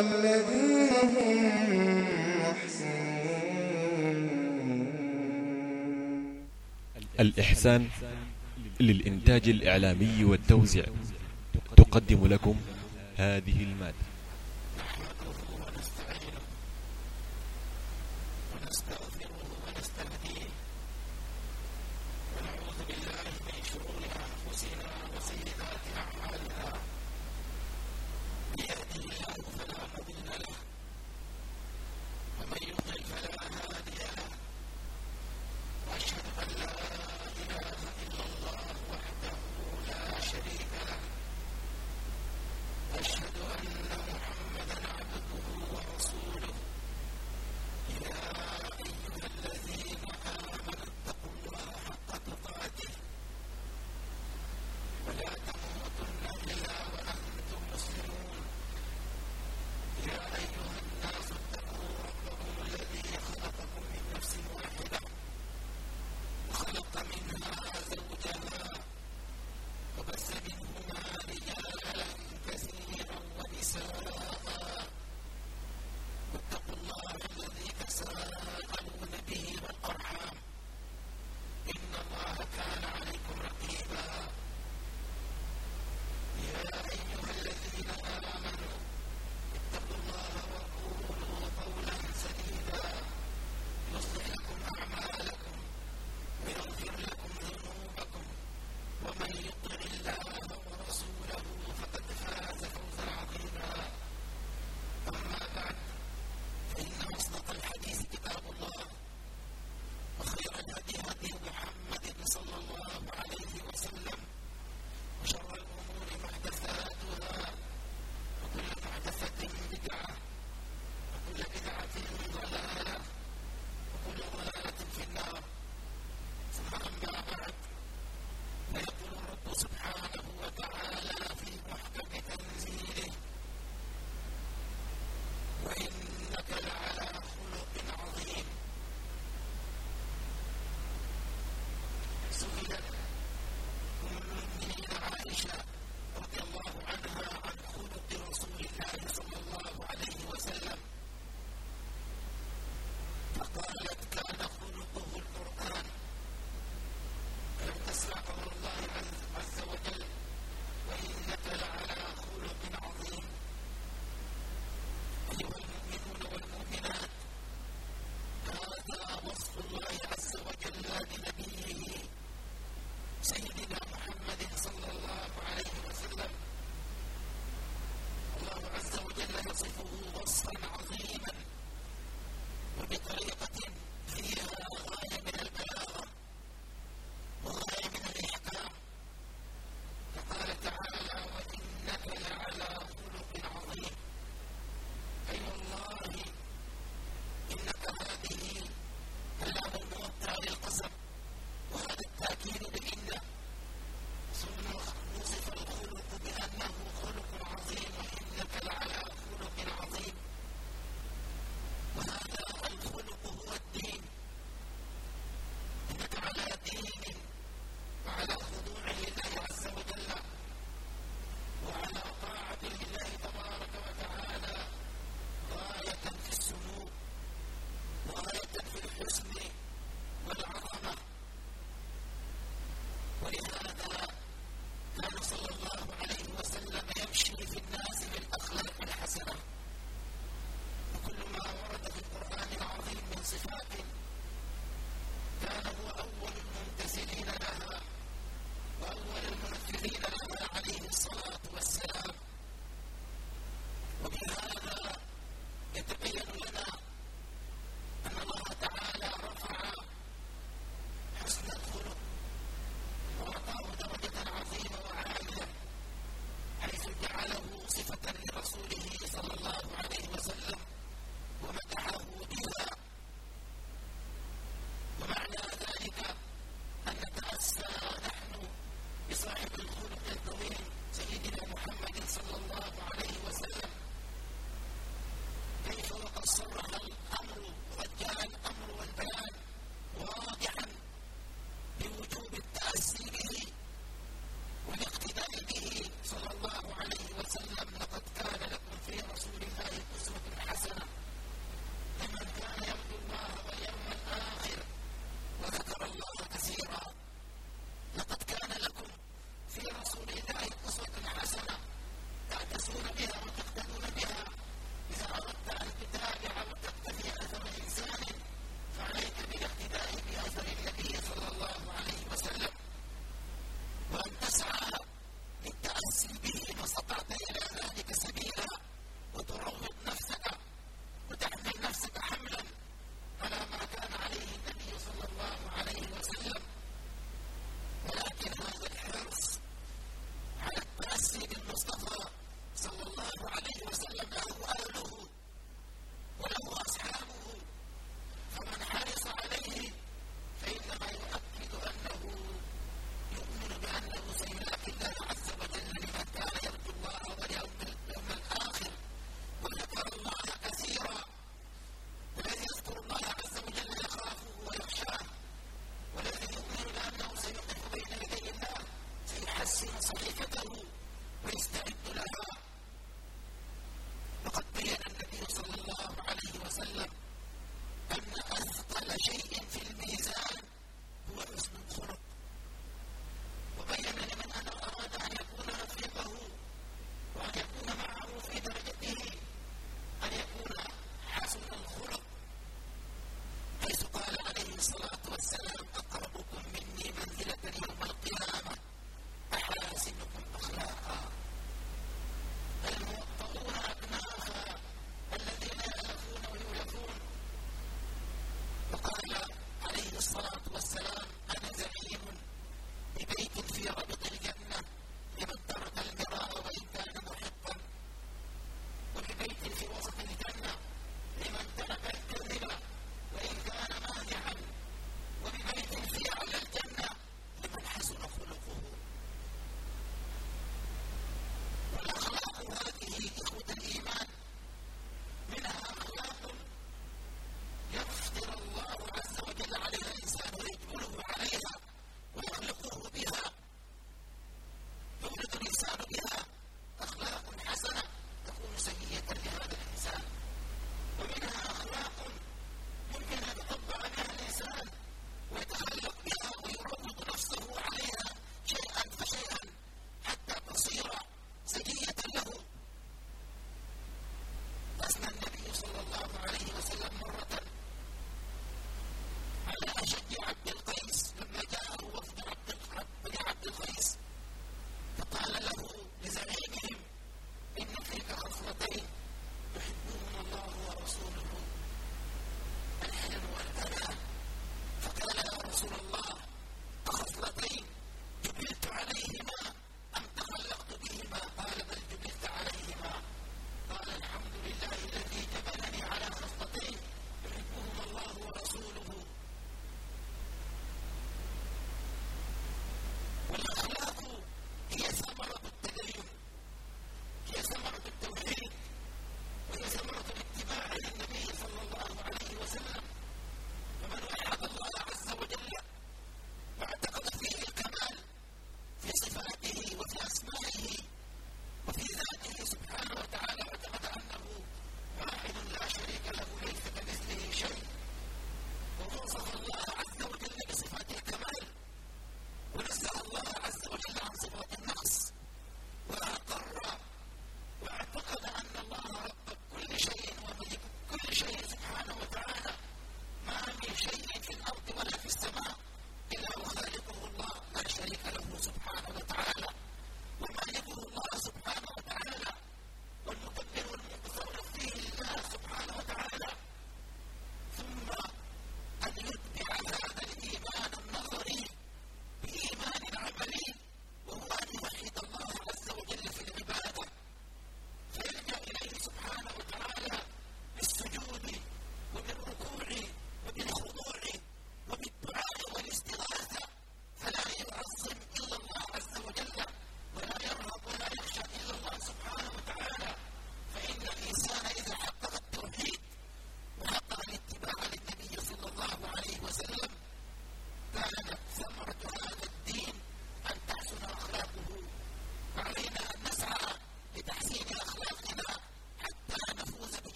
والذين هم محسنون الإحسان للإنتاج الإعلامي والتوزيع تقدم لكم هذه المادة.